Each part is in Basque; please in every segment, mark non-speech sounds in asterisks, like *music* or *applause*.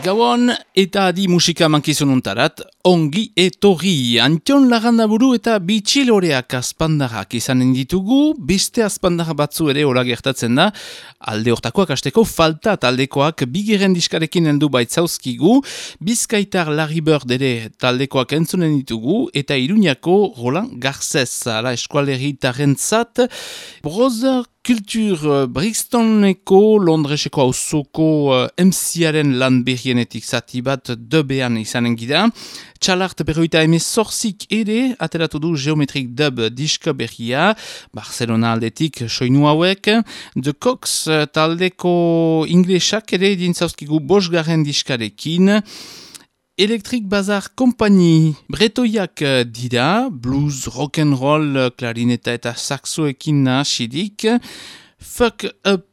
Gauan eta adi musika mankizununtarat, ongi etorri. Antion lagandaburu eta bitxiloreak azpandarrak izanen ditugu, beste azpandarra batzu ere hola gertatzen da, alde hortakoak asteko falta taldekoak bigeren diskarekin heldu baitzauzkigu, bizkaitar Larry Bird ere taldekoak entzunen ditugu, eta iruñako Roland Garcez, ala eskualeri tarentzat, Brother Kultur Brixtoneko Londreseko hausoko uh, MC-aren lan berrienetik zati bat dubean izanen gira. Txalart berroita emez zorzik ere, ateratu du geometrik dub diska berria, Barcelona aldetik soinu hauek. The Cox taldeko inglesak ere dintzauzkigu bosgarren diskarekin. Electric Bazar Company bretoiak dira, blues, rock and roll, eh, klarineta eta saxoekin nahasidik, Fuck Up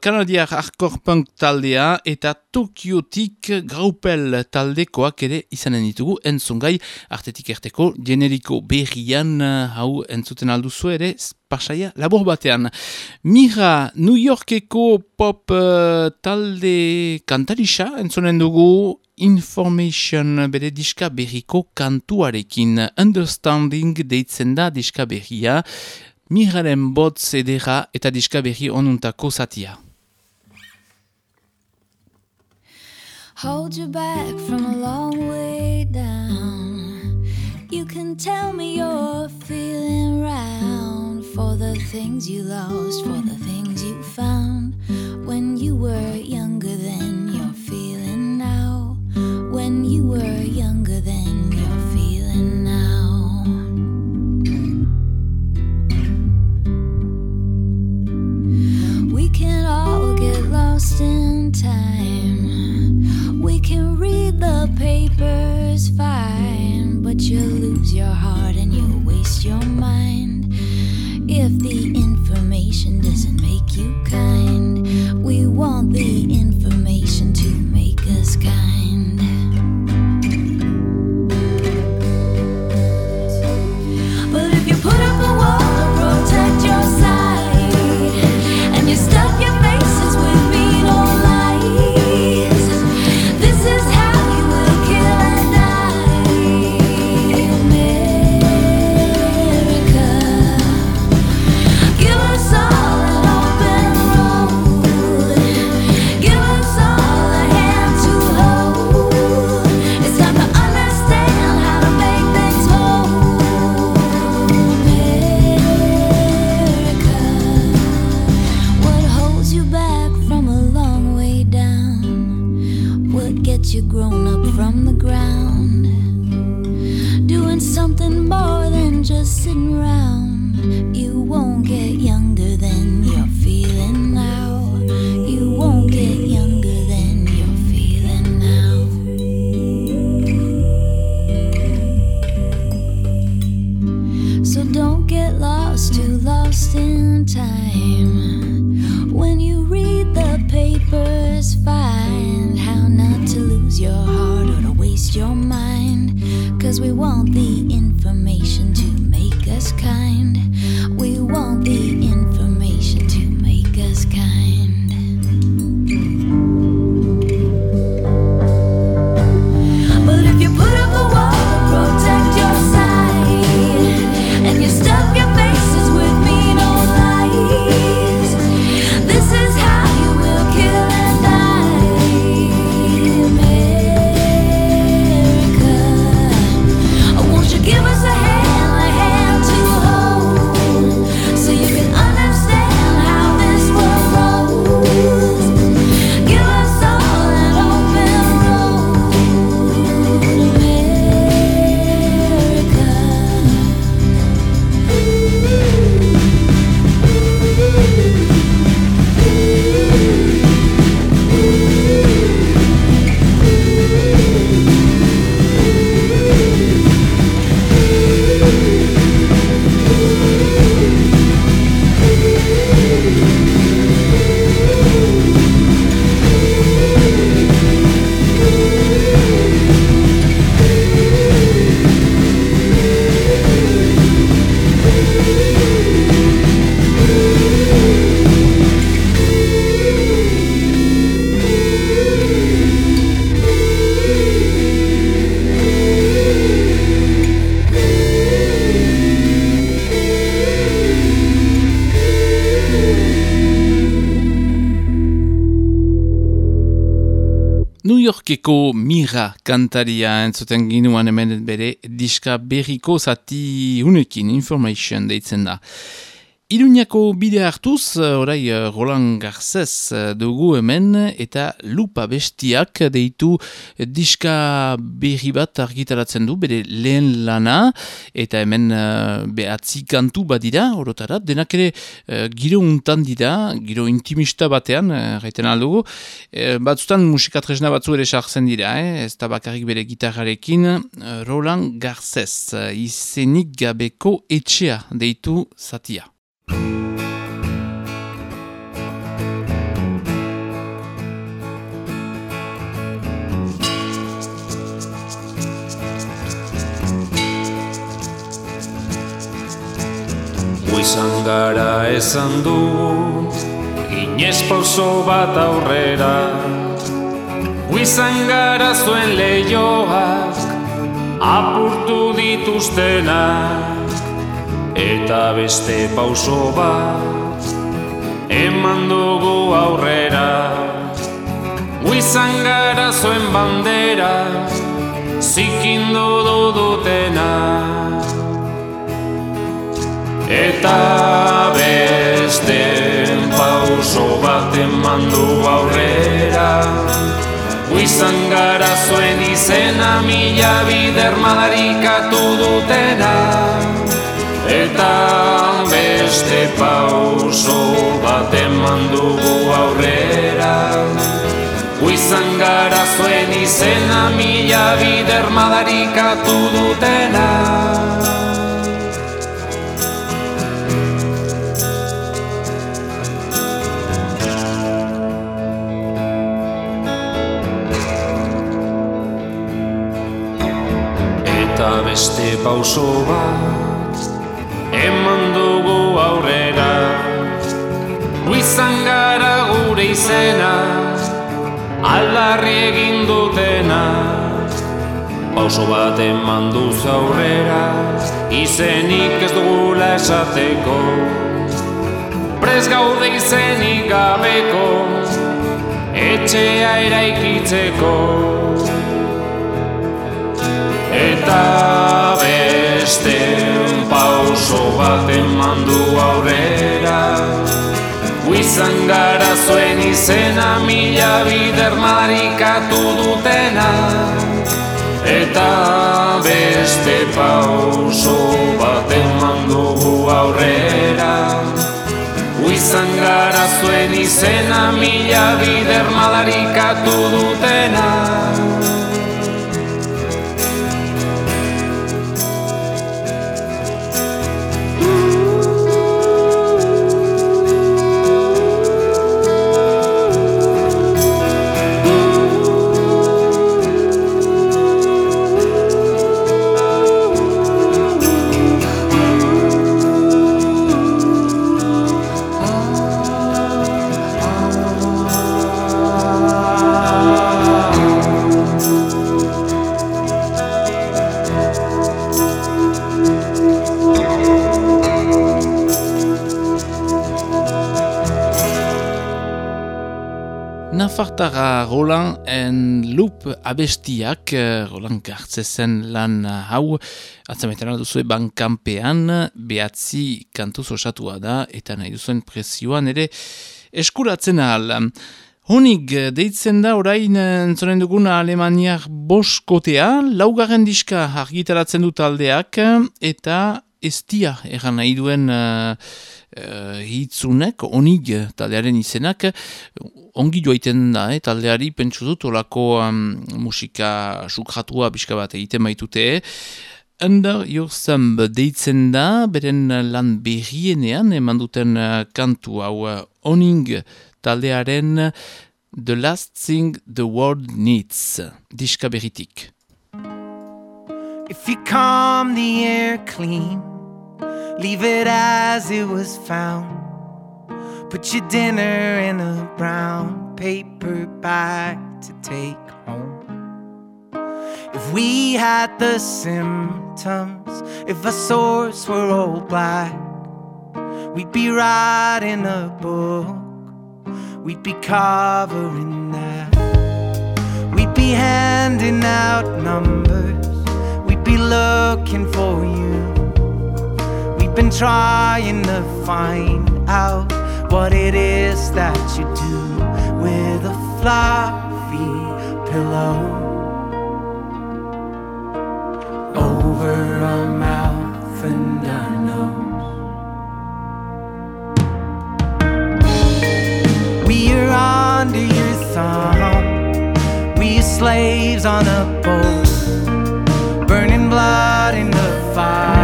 kanadiar eh, hardcore punk taldea eta Tokiotik graupel taldekoak ere izanen ditugu entzungai artetik erteko generiko berrian hau entzuten alduzu ere pasaia labor batean. Mira New Yorkeko pop talde kantarisa entzunen dugu Information bere diska berriko kantuarekin Understanding deitzen da diska berria Miraren botz edera eta diska berri onuntako zatia Hold you back from a long way down. You can tell me you're feeling round For the things you lost, for the things you found. When you were younger than So don't get lost, too lost in time. When you read the papers, find how not to lose your heart or to waste your mind. Cause we want the information to make us kind. We want the information to make us kind. Yorkeko Mira kantaria entzuten ginuan hemen bere diska berriko zati unekin information deitzen da. Iruñako bide hartuz, eh, orai eh, Roland Garcez eh, dugu hemen, eta lupa bestiak deitu diska berri bat argitaratzen du, bere lehen lana, eta hemen behatzi kantu badira, orotara, denak ere giro untan dira, giro intimista batean, gaiten aldugu, batzutan musikatresna batzu ere sartzen dira, eh? ez da bakarrik bere gitarrarekin, Roland Garcez, izenik gabeko etxea deitu zatia. Guizan gara esan du Inez pauso bat aurrera. Guizan gara zuen lehioak Apurtu dituztenak eta beste pauso bat eman dugu aurrera. Guizan gara zuen bandera zikindu dudutena. Eta beste pauso bat eman du aurrera. Guizan gara zuen izena mila bider madarikatu dutena eta beste pauso bat eman dugu aurrera. Guizan gara zuen izena mila bider madarikatu dutena. Eta beste pauso bat Pauso bat eman duz aurrera Izenik ez dugula esateko. Prez gaude izenik gabeko Etxea eraikitzeko. Eta beste pauso bat eman du aurrera Guizan gara zuen izena mila bider marikatu dutena Eta beste pauso bat eman dugu aurrera. Guizan gara zuen izena mila bider madarikatu dutena Nafartara Roland en Loop abestiak, eh, Roland Gartzezen lan hau, atzametan alduzue bankampean, behatzi kantuz osatua da, eta nahi duzuen presioan ere eskuratzen ahal. Honig, deitzen da orain entzonen duguna Alemaniak boskotea, laugarren diska argitaratzen du taldeak, eta estia egan nahi duen uh, uh, hitzunek, onig taldearen izenak, ongi joaiten da, eh, taldeari pentsu dut, olako musika sukratua biska bat egiten baitute, Under Your Thumb deitzen da, beren lan berrienean, eman duten uh, kantu hau uh, oning taldearen The Last Thing the World Needs, diska berritik. If you calm the air clean Leave it as it was found. Put your dinner in a brown paper bag to take home. If we had the symptoms, if our sores were all black, we'd be writing a book, we'd be covering that. We'd be be handing out numbers, we'd be looking for you. Been trying to find out what it is that you do with a fluffy pillow over our mouth and our nose. We are under your thumb. We are slaves on a boat, burning blood in the fire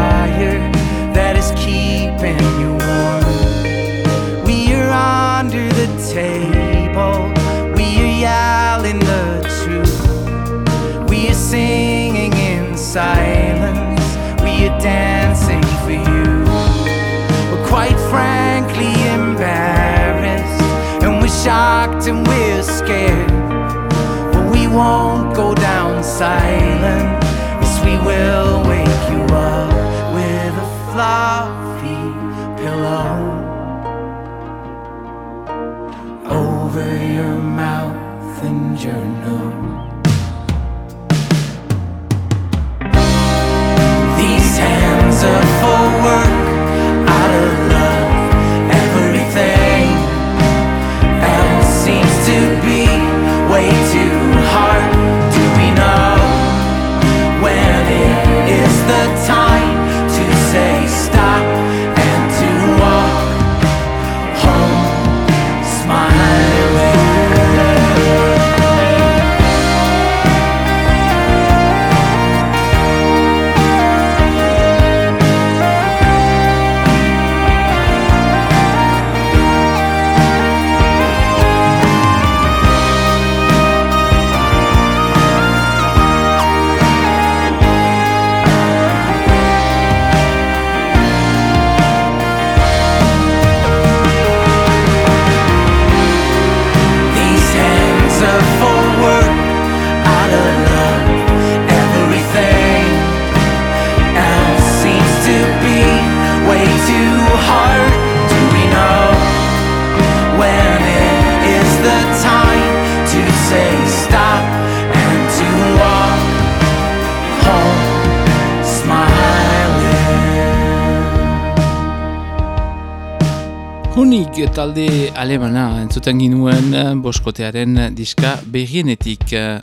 talde alemana entzuten ginuen eh, boskotearen diska berrienetik. eh,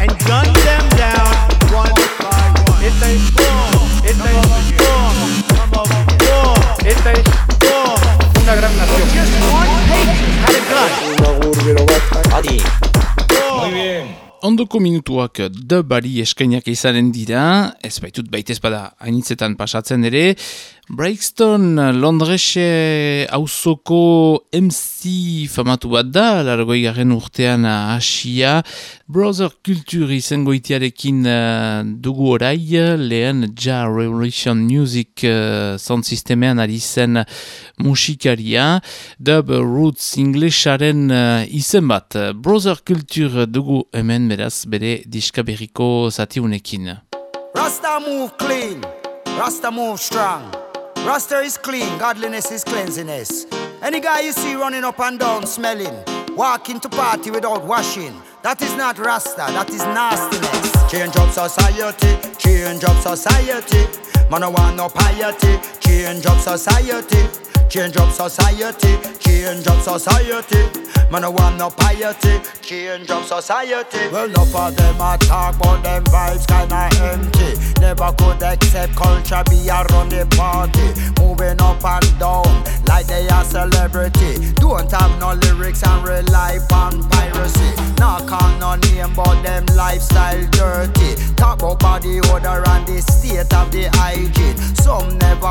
and gun them down one by one. Esta es boom, esta es boom, vamos, boom, esta es boom, una gran nación. Just one patient had a gun. Ondoko minutuak dubari eskainiak izanen dira, ez baitut baitez bada hainitzetan pasatzen ere, Breakston Londrese auzoko MC famatu bat da, largoi garen urtean hasia, Brother Culture izango itiarekin uh, dugu orai, lehen Ja Revolution Music uh, sound sistemean ari zen musikaria, dub roots inglesaren uh, izen bat, Brother Culture dugu hemen beraz bere diska berriko zatiunekin. Rasta move clean, Rasta move strong. Rasta is clean, godliness is cleanliness. Any guy you see running up and down smelling, walking to party without washing, that is not Rasta, that is nastiness. Change up society, change up society. Man, I want no piety, change up society. Change up society, change up society. Man, I want no piety, change up society. Well, enough of them a talk, but them vibes kinda empty. Never could accept culture be around the party. Moving up and down like they are celebrity. Don't have no lyrics and rely on piracy. Not call no name, but them lifestyle dirty. Talk about body odor and the state of the hygiene. Some never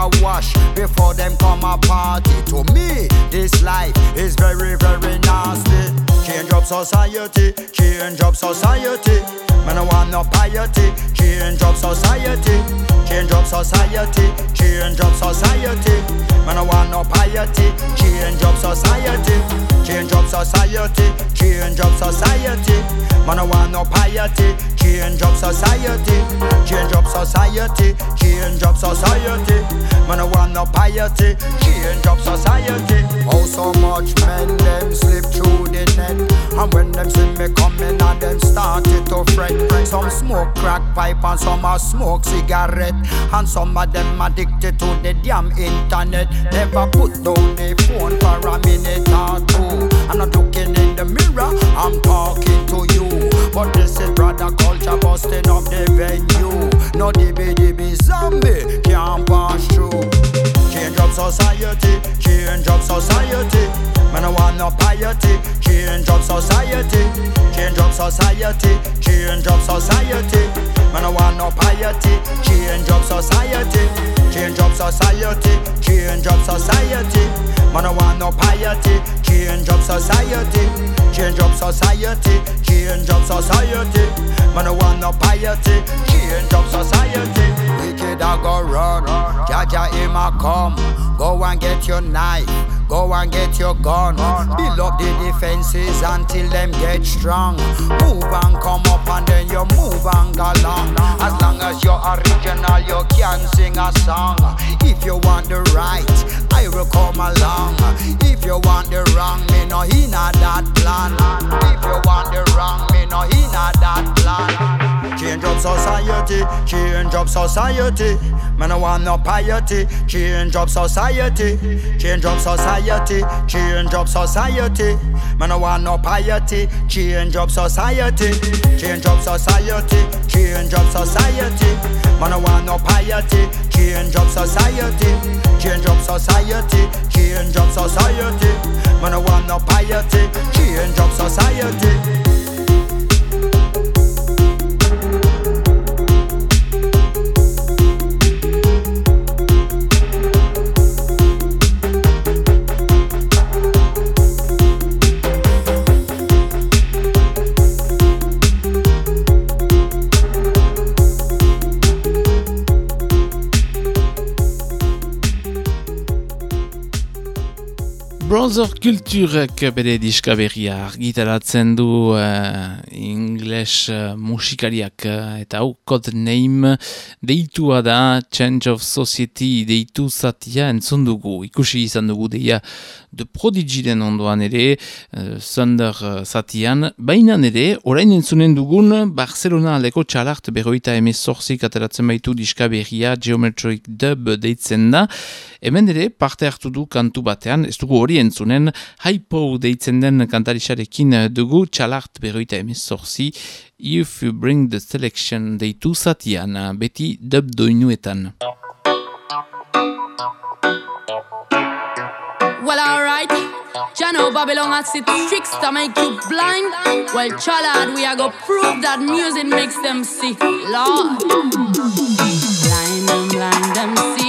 before them come a party. To me, this life is very, very nasty. Change up society, change up society. Man, I want no piety. Change up society, change up society, change up society. Man, I want no piety. Change up society, change up society, change up society. Man, I want no piety. Change up society, change up society, change up society. Man, I want no piety. Change up society. Oh, so much men them slip through net. And when them see me coming and them started to fret. Some smoke crack pipe and some a smoke cigarette. And some of them addicted to the damn internet. Never put down the phone for a minute or two. I'm not looking in the mirror, I'm talking to you. But this is brother culture busting up the venue. No dibby zombie can't pass through. Up society, change up society. Man, I want no piety. Change up society, change up society, change up society. Man, I want no piety. Change up society, change up society, change up society. Man, I want no piety. Change up society, change up society, change up society. Man, I want no piety. Change up society. Wicked I go run, Jaja him a come. Go and get your knife. Go and get your gun. Build up the defenses until them get strong. Move and come up and then you move and go along. As long as you're original, you can sing a song. If you want the right, I will come along. If you want the wrong, me no in that plan. If you want the change up society. Man, I want no piety. Change up society, change up society, change up society. Man, I want no piety. Change up society, change up society, change up society. Man, I want no piety. Change up society, change up society, change up society. Man, I want no piety. Change up society. Brother Kulturek bere diskaberria argitaratzen du uh, English uh, musikariak uh, eta hau code name deitua da Change of Society deitu zatia entzun dugu ikusi izan dugu deia de prodigiren ondoan ere uh, Thunder zatian. Baina ere orain entzunen dugun Barcelona aleko txalart berroita emezorzik ateratzen baitu diskaberria Geometric Dub deitzen da. Hemen ere parte hartu du kantu batean ez dugu hori entzunen Hypo deitzen den kantarixarekin dugu txalart berroita emez zorzi If you bring the selection deitu zatian beti dub doinuetan Well, alright. Jano Babylon has it tricks to make you blind. Well, chalad, we are go prove that music makes them see. Lord. Blind them, blind them, see.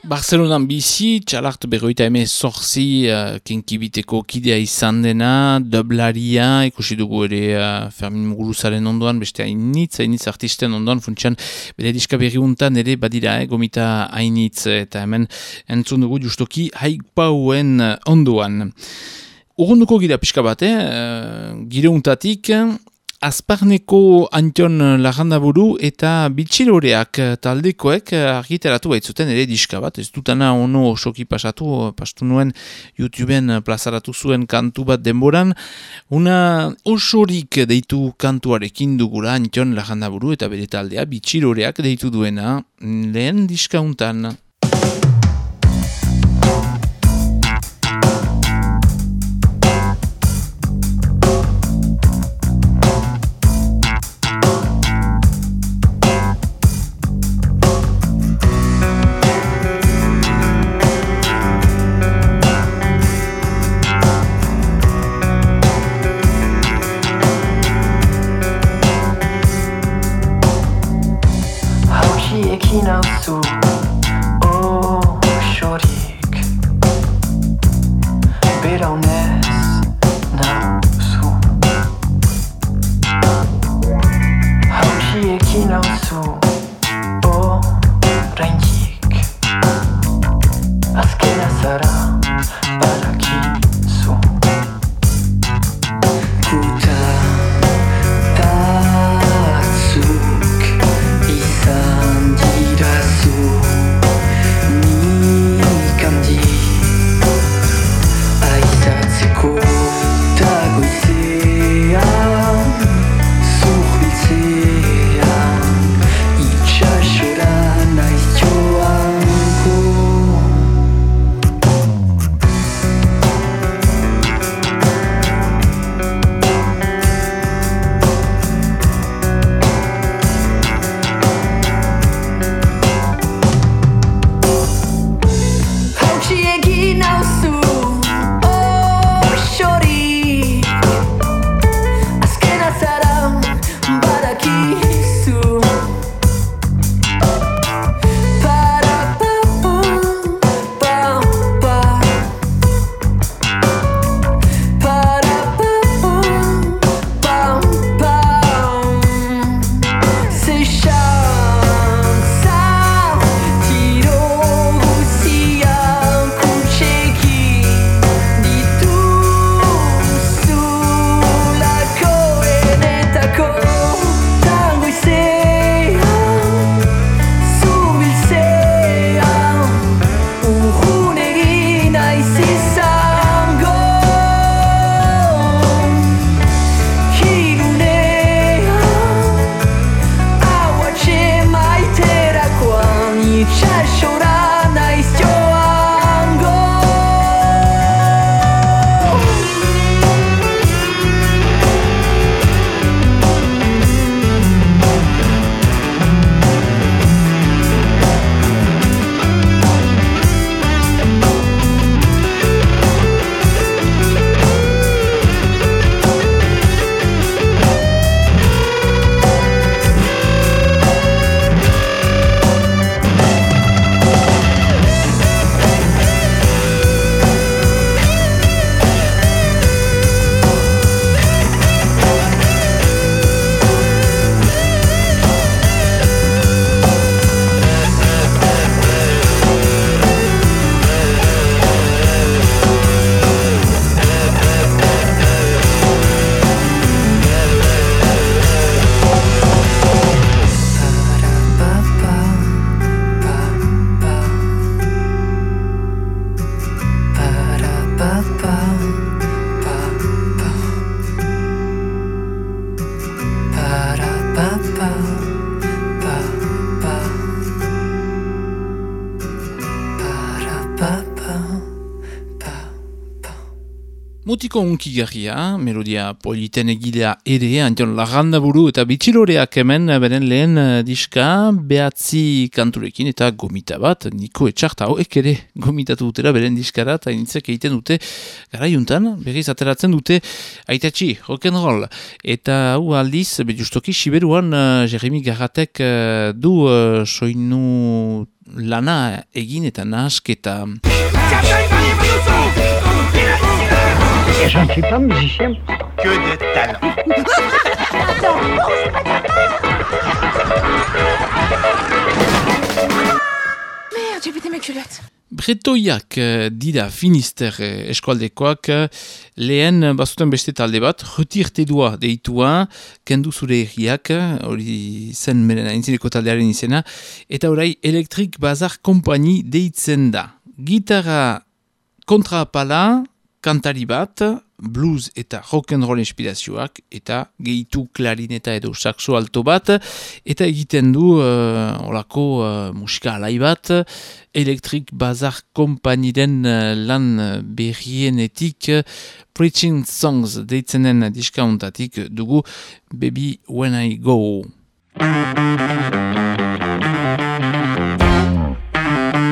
Barcelonan bizi, txalart berroita hemen zorzi uh, kenkibiteko kidea izan dena, dublaria, ikusi dugu ere uh, Fermin Muguruzaren ondoan, beste hainitz, hainitz artisten ondoan, funtsian bere diska berriuntan ere badira, eh, gomita hainitz, eta hemen entzun dugu justoki haikpauen ondoan. Urrunduko gira pixka bat, eh? gireuntatik, Azparneko Antion Lagandaburu eta Bitxiloreak taldekoek argiteratu baitzuten ere diska bat. Ez dutana ono osoki pasatu, pastu nuen YouTubeen plazaratu zuen kantu bat denboran. Una osorik deitu kantuarekin dugula Antion Lagandaburu eta bere taldea Bitxiloreak deitu duena lehen diskauntan. Mutiko unkigarria, melodia politen egilea ere, Antion Larranda buru eta bitxiloreak hemen beren lehen uh, diska, behatzi kanturekin eta gomita bat, niko etxarta hoek ere gomitatu dutera beren diskara, eta initzek egiten dute garaiuntan, berriz ateratzen dute aitatxi, rock'n'roll. Eta hu aldiz, be justoki, siberuan uh, Jeremy Garratek uh, du uh, soinu lana egin eta nahasketa. Je ne suis pas musicien. Que de talent. *laughs* Merde, j'ai pété mes culottes. Bretoiak eh, dira finister eskualdekoak eh, lehen bazuten beste talde bat, retirtedua deitua, kendu zure erriak, hori zen aintzineko taldearen izena, eta orai Electric Bazar Company deitzen da. Gitarra kontrapala, kantari bat, blues eta rock and roll inspirazioak eta gehitu klarineta edo saxo alto bat eta egiten du uh, olako uh, musika alai bat Electric Bazar Company den uh, lan berrienetik Preaching Songs deitzenen diskauntatik dugu Baby When I Go *laughs*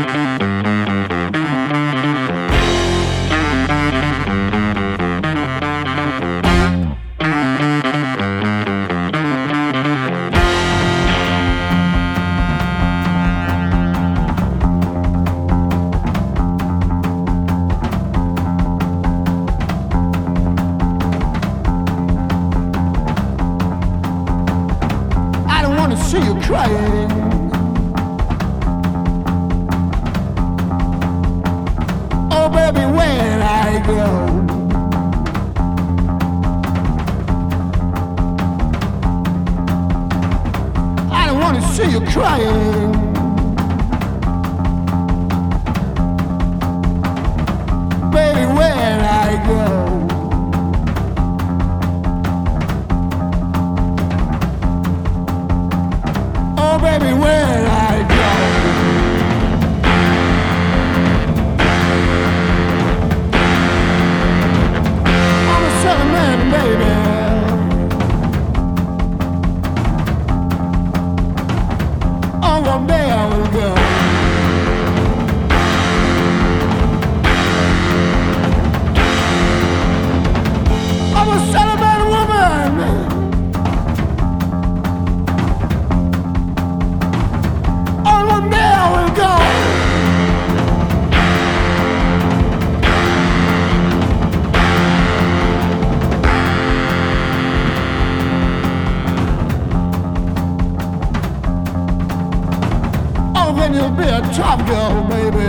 top girl, baby.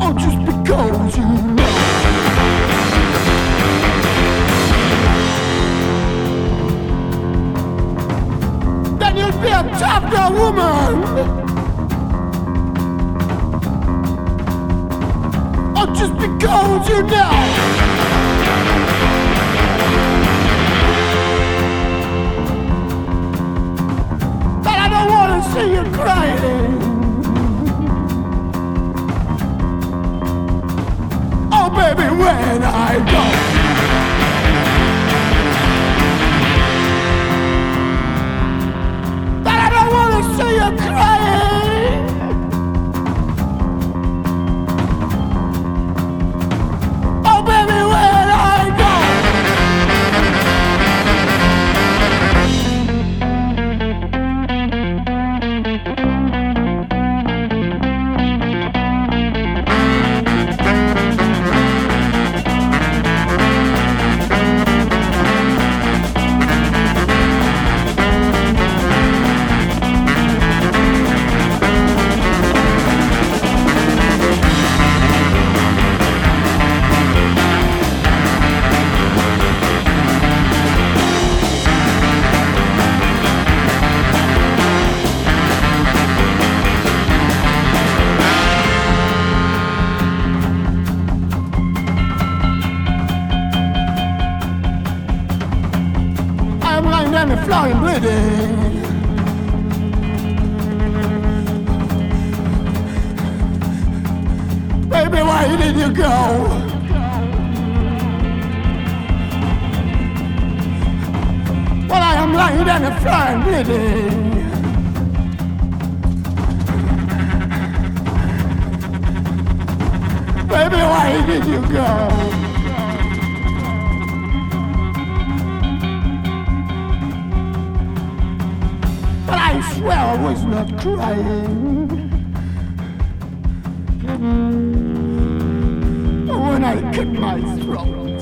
Oh, just because you know. then you'll be a top girl woman. Oh, just because you know. See you crying. Oh, baby, when I go. that I don't want to see you crying. on the flying, bleeding. Baby, why did you go? Well, I am lying on the floor bleeding. Baby, why did you go? I swear I was not crying. When I cut my throat.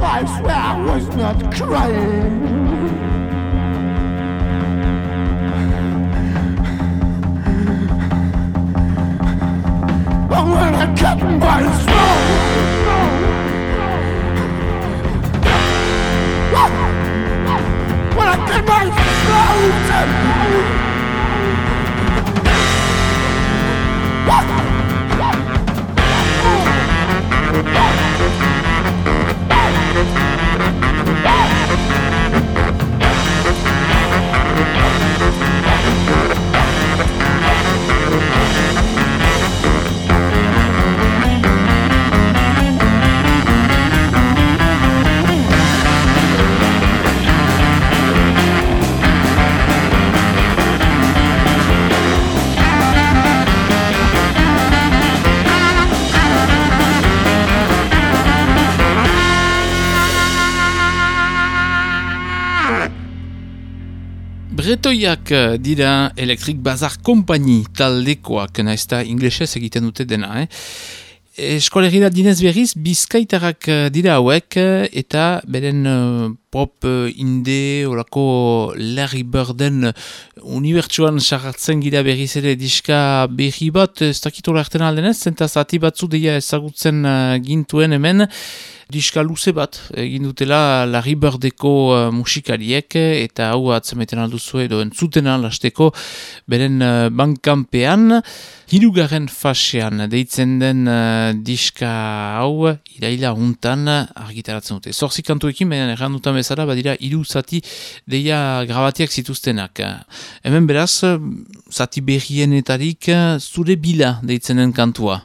I swear I was not crying. But when I cut my throat. When I cut my Bretoiak eh, dira Electric Bazar Company taldekoak, naizta inglesez egiten dute dena, eh? Eskolegira dinez berriz, bizkaitarak eh, dira hauek eh, eta beren uh, pop uh, inde orako Larry Birden unibertsuan sarratzen gira berriz ere diska berri bat, ez dakitola erten aldenez, zenta zati batzu deia ezagutzen uh, gintuen hemen, diska luze bat egin dutela Larry Birdeko uh, musikariek eta hau atzemeten alduzu edo entzuten alasteko beren uh, bankanpean hirugarren fasean deitzen den uh, diska hau iraila untan argitaratzen dute. Zorzi kantuekin, baina erran dutan bezala, badira hiru zati deia grabatiak zituztenak. Hemen beraz, zati berrienetarik zure bila deitzen den kantua.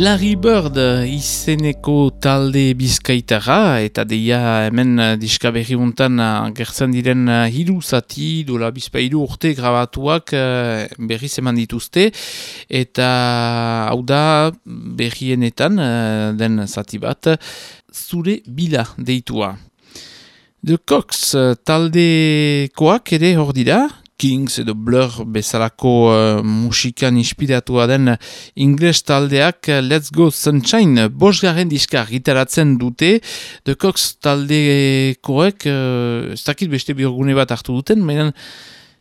Larry Bird izeneko talde bizkaitara eta deia hemen diska berri untan gertzen diren hiru zati dola bizpailu urte grabatuak eh, berri zeman dituzte eta hau da berrienetan den zati bat zure bila deitua. The Cox taldekoak ere hor dira, Kings edo Blur bezalako uh, musikan inspiratua den ingles taldeak uh, Let's Go Sunshine bosgarren diska gitaratzen dute. The Cox taldekoek uh, ez dakit beste biogune bat hartu duten, mainan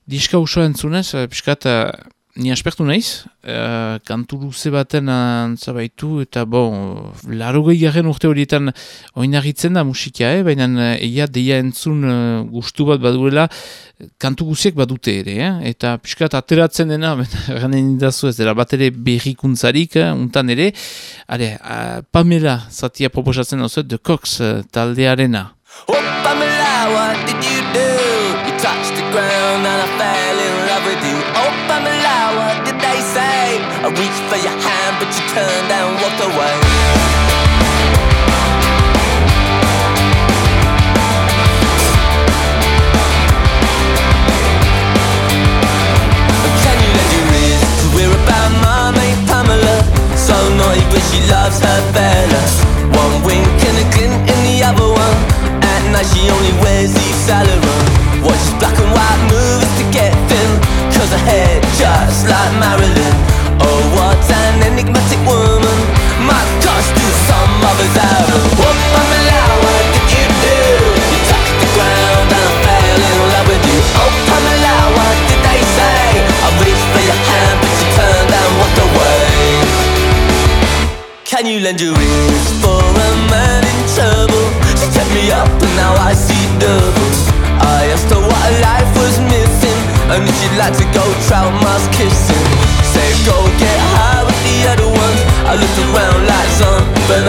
diska usua entzunez, piskat uh, ni aspertu naiz, uh, kantu luze baten antzabaitu, eta bon, laro garen urte horietan oinarritzen da musikia, eh? baina eia deia entzun uh, gustu bat baduela, kantu guziek badute ere, eh? eta piskat ateratzen dena, *laughs* ganen indazu ez dela, bat ere berrikuntzarik, uh, untan ere, are, uh, Pamela zatia proposatzen oso, The Cox taldearena. Oh, Pamela, I reached for your hand, but you turned and walked away. Can you let you read To wear about my mate, Pamela? So naughty but she loves her fella. One wink and a glint in the other one. At night she only wears Yves Saint Watches black and white movies to get thin. Cause her hair just like Marilyn Oh what an enigmatic woman My gosh do some Pamela, what did you do? You in love with you Oh Pamela, what did they say? I reached for your hand but you turned and walked away can you lend your ears for a man in trouble? She set me up and now I see double I asked her what life was missing And if she'd like to go trout mouse kissing go get high with the other ones. I looked around like some, but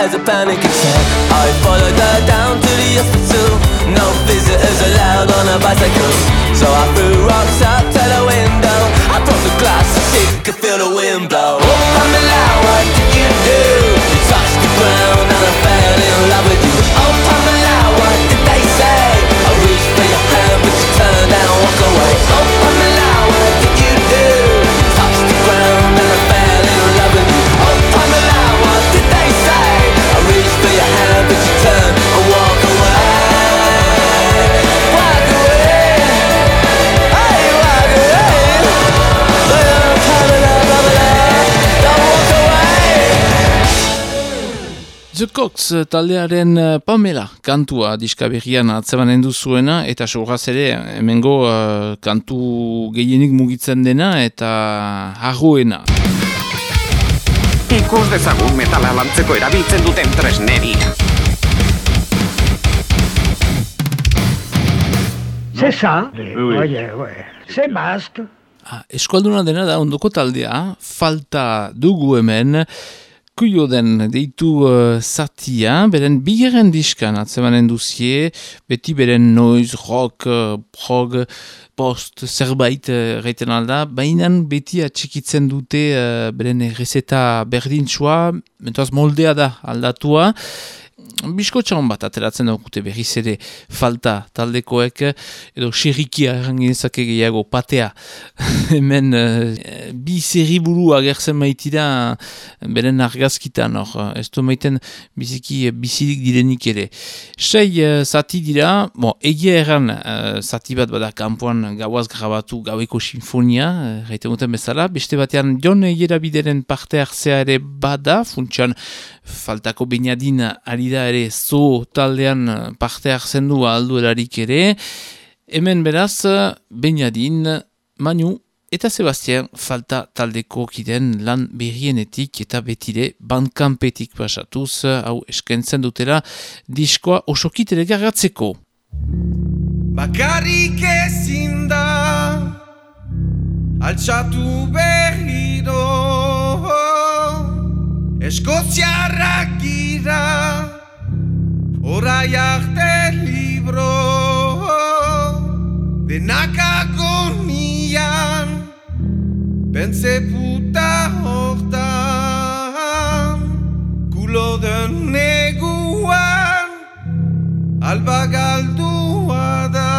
has a panic The Cox taldearen uh, Pamela kantua diskaberrian atzebanen duzuena eta soraz ere hemengo uh, kantu gehienik mugitzen dena eta harroena. Ikus dezagun metala lantzeko erabiltzen duten tresneri. C'est ça Oye, C'est basque ah, Eskualduna dena da ondoko taldea, falta dugu hemen, Kuio den deitu uh, zatia, beren bigeren diskan atzemanen duzie, beti beren noiz, rock, uh, prog, post, zerbait uh, reiten alda, bainan beti atxikitzen dute uh, beren errezeta berdintxua, mentuaz moldea da aldatua, biskotxan bat ateratzen daukute berriz ere falta taldekoek edo xerrikia errangin gehiago patea. *laughs* Hemen uh, bi zerriburu agertzen maitira beren argazkitan hor, ez du maiten biziki bizirik direnik ere. Sei uh, zati dira bon, egia erran uh, zati bat bada kanpoan gauaz grabatu gaueko sinfonia gaiten duten bezala, beste batean jon egera bideren parte hartzea ere bada, funtsian faltako bainadin ari da ere zo taldean parte hartzen du aldu erarik ere. Hemen beraz, bainadin, manu eta Sebastian falta taldeko kiden lan berrienetik eta betire bankanpetik pasatuz, hau eskentzen dutela diskoa osokitere garratzeko. Bakarrik ezin da altxatu berriro Eskoziarrak gira Horai arte libro Denak agonian Bentze puta hortan Kulo den neguan Alba galdua da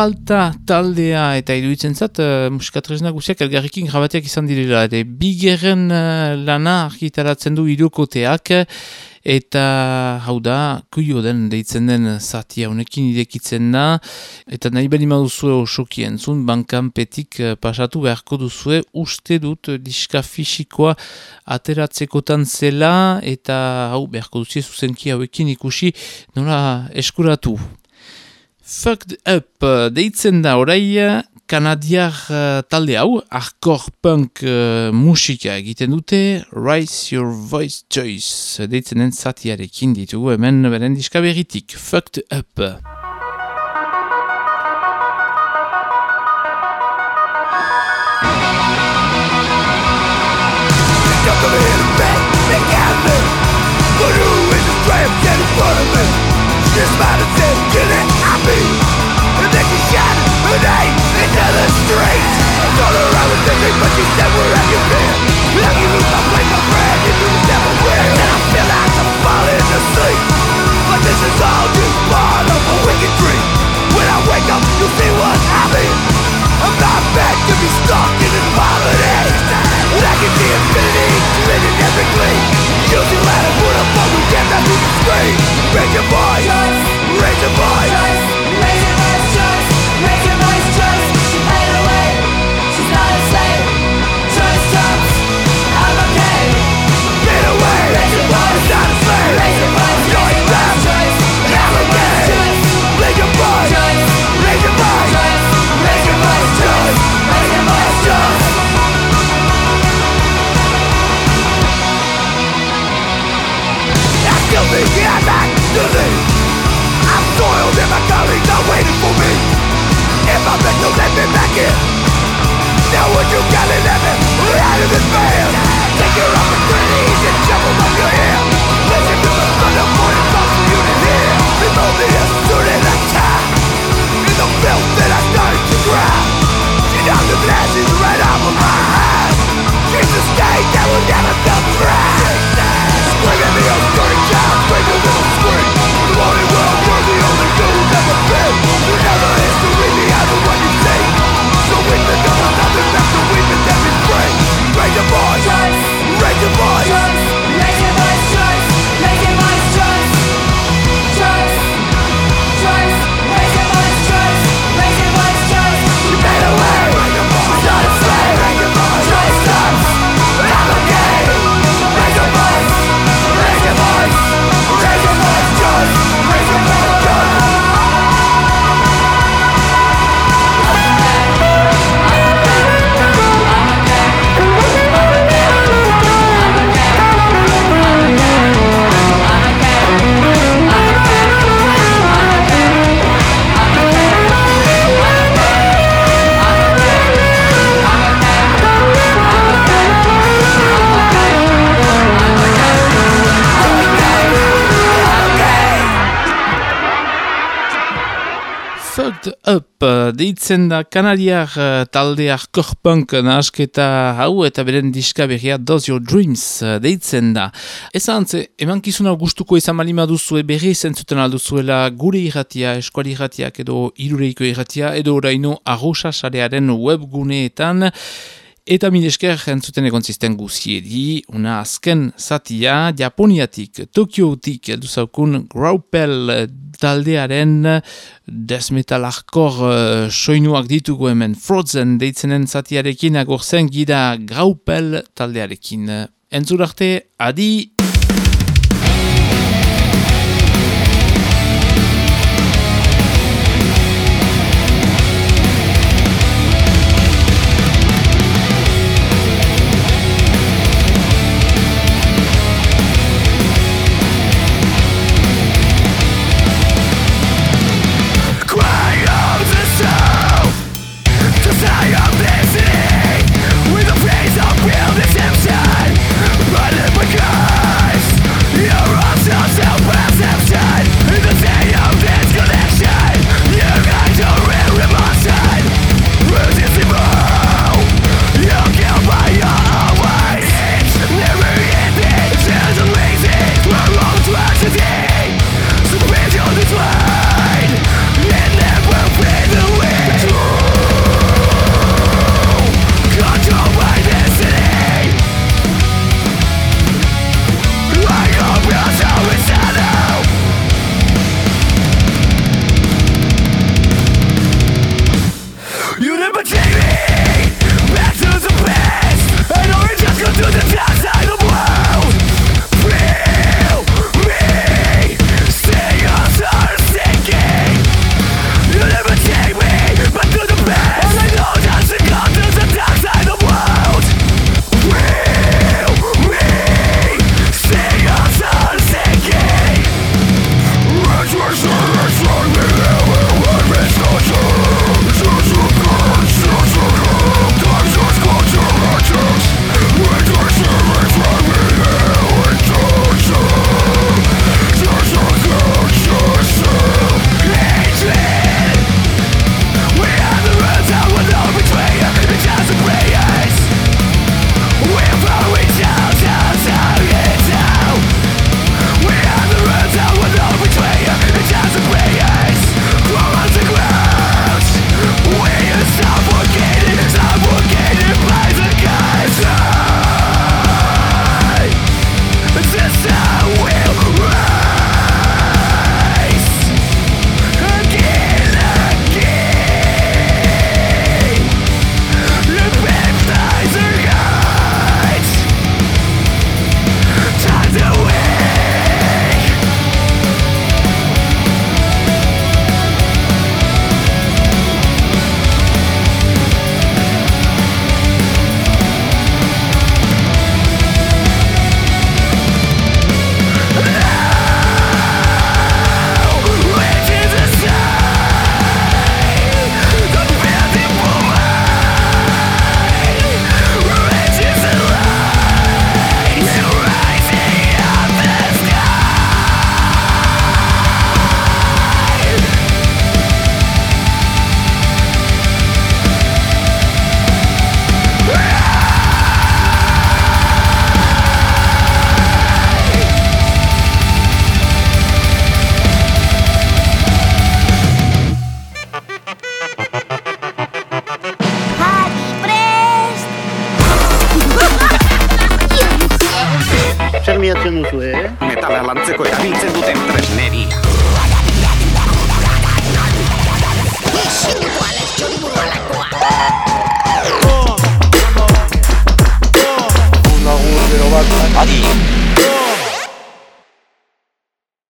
falta taldea eta iruditzen zat uh, musikatresna guziak elgarrikin grabateak izan direla. Eta bigerren uh, lana argitaratzen du irukoteak eta hau da kuio den deitzen den zatia honekin irekitzen da eta nahi bali maduzue osoki entzun bankanpetik uh, pasatu beharko duzue uste dut diska fisikoa ateratzekotan zela eta hau beharko duzie zuzenki hauekin ikusi nola eskuratu. Fucked Up deitzen da orai kanadiar uh, talde hau, hardcore punk uh, musika egiten dute, Rise Your Voice Choice deitzen den zatiarekin ditugu hemen beren diska berritik, Fucked Up. Just about to say, can zombies And then she shed her name into the street I told her I was thinking but she said where have you been? Have you lose my place my friend? You do the devil win And I feel like I'm falling asleep. But this is all just part of a wicked dream. When I wake up you'll see what I I'm not meant to be stuck in this poverty. And I can see infinity living epically Using ladders when I'm fucking get that through the screen. Raise your voice. not waiting for me. If I bet you'll let me back in. Now would you kindly let me out of this man Take your opportunities and jump up your ear Listen to the thunder morning thoughts for you to hear. Remove me as soon as I can In the filth that I started to grab. She down the glasses deitzen da kanadiar uh, taldear korpunk nahasketa hau eta beren diska berria Does Your Dreams uh, deitzen da. Ez antze, eman kizuna gustuko izan malima duzue berri zentzuten alduzuela gure irratia, eskuali irratiak edo irureiko irratia edo oraino arrosa sarearen webguneetan Eta minesker jentzuten egon zisten guziedi, una azken zatia, Japoniatik, Tokiotik, elduzaukun Graupel taldearen desmetal arkor uh, soinuak ditugu hemen Frozen deitzenen zatiarekin agorzen gira Graupel taldearekin. Entzurarte, adi! Adi.